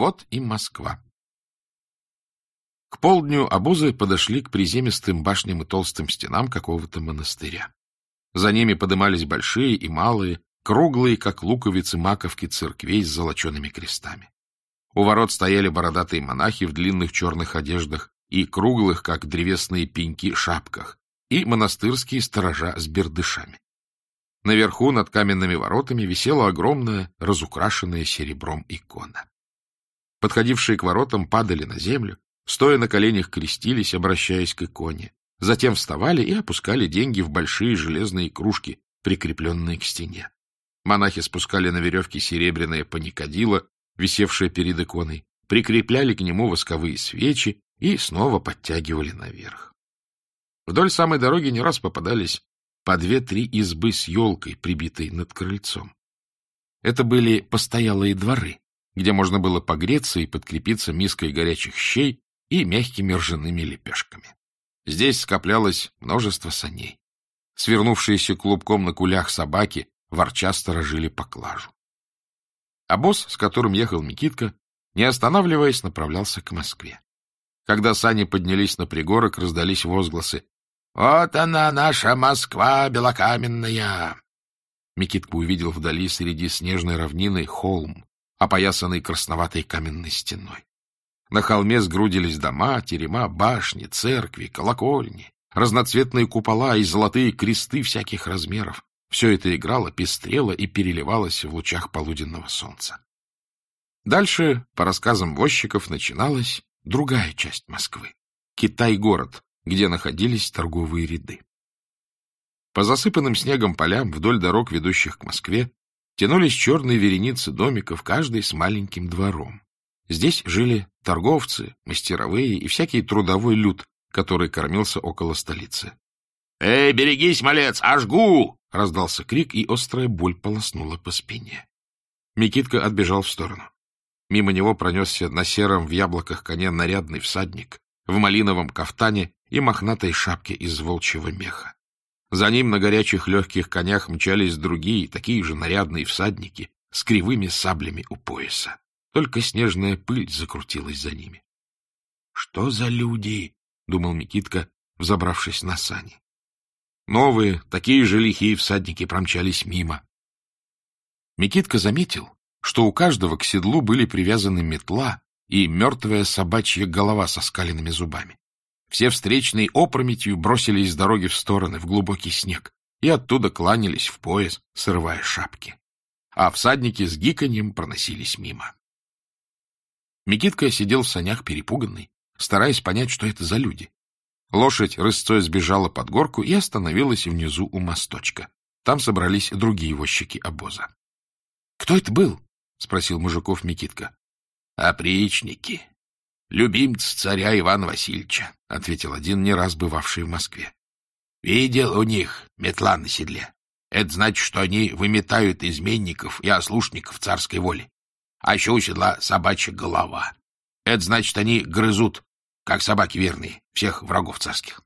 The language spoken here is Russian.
Вот и Москва. К полдню обозы подошли к приземистым башням и толстым стенам какого-то монастыря. За ними подымались большие и малые, круглые, как луковицы маковки церквей с золочеными крестами. У ворот стояли бородатые монахи в длинных черных одеждах и круглых, как древесные пеньки, шапках, и монастырские сторожа с бердышами. Наверху над каменными воротами висела огромная, разукрашенная серебром икона. Подходившие к воротам падали на землю, стоя на коленях крестились, обращаясь к иконе, затем вставали и опускали деньги в большие железные кружки, прикрепленные к стене. Монахи спускали на веревке серебряное паникадило, висевшее перед иконой, прикрепляли к нему восковые свечи и снова подтягивали наверх. Вдоль самой дороги не раз попадались по две-три избы с елкой, прибитой над крыльцом. Это были постоялые дворы, где можно было погреться и подкрепиться миской горячих щей и мягкими ржаными лепешками. Здесь скоплялось множество саней. Свернувшиеся клубком на кулях собаки ворча сторожили поклажу. А босс, с которым ехал Микитка, не останавливаясь, направлялся к Москве. Когда сани поднялись на пригорок, раздались возгласы. — Вот она, наша Москва белокаменная! Микитка увидел вдали среди снежной равнины холм, опоясанный красноватой каменной стеной. На холме сгрудились дома, терема, башни, церкви, колокольни, разноцветные купола и золотые кресты всяких размеров. Все это играло, пестрело и переливалось в лучах полуденного солнца. Дальше, по рассказам возчиков, начиналась другая часть Москвы — Китай-город, где находились торговые ряды. По засыпанным снегом полям вдоль дорог, ведущих к Москве, тянулись черные вереницы домиков, каждый с маленьким двором. Здесь жили торговцы, мастеровые и всякий трудовой люд, который кормился около столицы. — Эй, берегись, малец, ожгу! — раздался крик, и острая боль полоснула по спине. Микитка отбежал в сторону. Мимо него пронесся на сером в яблоках коне нарядный всадник в малиновом кафтане и мохнатой шапке из волчьего меха. За ним на горячих легких конях мчались другие, такие же нарядные всадники, с кривыми саблями у пояса. Только снежная пыль закрутилась за ними. — Что за люди? — думал Микитка, взобравшись на сани. Новые, такие же лихие всадники промчались мимо. Микитка заметил, что у каждого к седлу были привязаны метла и мертвая собачья голова со скаленными зубами. Все встречные опрометью бросились с дороги в стороны, в глубокий снег, и оттуда кланялись в пояс, срывая шапки. А всадники с гиканьем проносились мимо. Микитка сидел в санях перепуганный, стараясь понять, что это за люди. Лошадь рысцой сбежала под горку и остановилась внизу у мосточка. Там собрались другие возчики обоза. — Кто это был? — спросил мужиков Микитка. — Опричники. Любимцы царя Ивана Васильевича, — ответил один, не раз бывавший в Москве. — Видел у них метла на седле. Это значит, что они выметают изменников и ослушников царской воли. А еще у седла собачья голова. Это значит, они грызут как собаки верные, всех врагов царских.